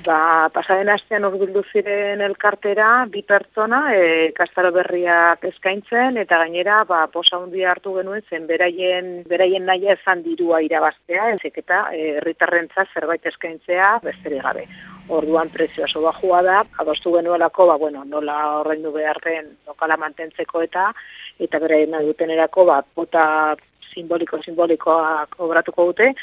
Ba, pasaren astean urbildu ziren elkartera, bi pertsona, e, kastaro berriak eskaintzen, eta gainera, ba, posa hundia hartu genuen zen, beraien, beraien nahi ezan dirua irabaztea, ezek eta herritarrentza zerbait eskaintzea, besterik gabe. Orduan prezioa soba bajua da, adostu genuelako, ba, bueno, nola horrendu beharren lokala mantentzeko eta, eta beraien dutenerako, ba, pota simboliko-simbolikoak obratuko dute,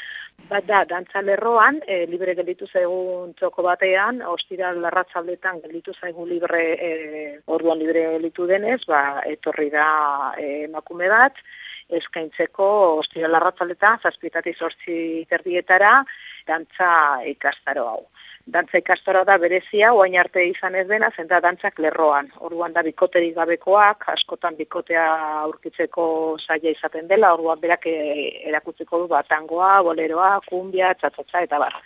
Bat da, dantza lerroan, e, libre gelditu zaigun txoko batean, ostira larratzaldetan gelditu zaigu libre, e, orduan libre gelditu denez, ba, etorri da e, emakume bat, eskaintzeko ostira larratzaldetan, zazpitati sortzi terdietara, dantza ikastaro hau dantza ikastora da berezia, oain arte izan ez dena, zenta dantzak lerroan. Orduan da bikoterik gabekoak, askotan bikotea aurkitzeko saia izaten dela, orduan berak eh, erakutzeko du batangoa, boleroa, kumbia, txatzatza eta bar.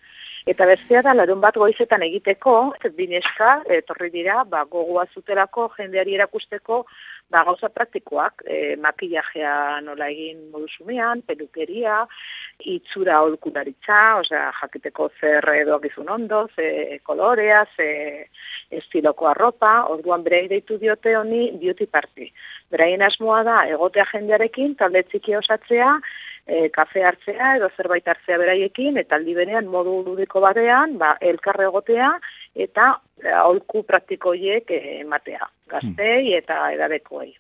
Eta bestea da, larun bat goizetan egiteko, bineska, etorri dira, ba, gogoa zutelako, jendeari erakusteko, ba, gauza praktikoak, e, makillajea nola egin modu sumean, pelukeria, itzura holkularitza, osea, jakiteko zer edoak izun ondo, ze kolorea, ze estiloko arropa, orduan bere deitu diote honi beauty party. Beraien asmoa da, egotea jendearekin, talde txiki osatzea, e, kafe hartzea edo zerbait hartzea beraiekin, eta aldi berean modu ludiko batean, ba, elkarre egotea, eta aholku praktikoiek ematea, gaztei eta edabekoei.